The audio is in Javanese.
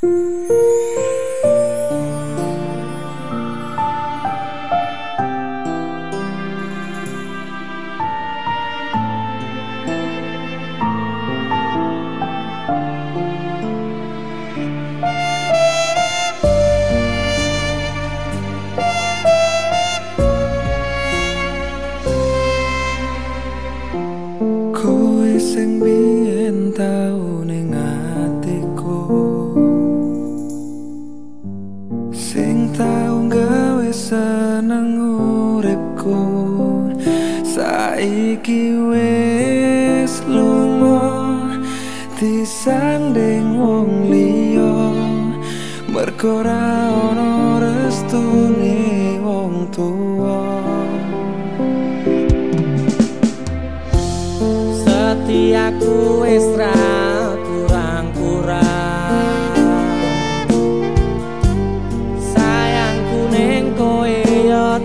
嗯。Uripku saiki wis lunga disanding wong liya. Mergo ora ana restune wong tuwa. Setiaku wis kurang-kurang. Sayangku ning kowe yo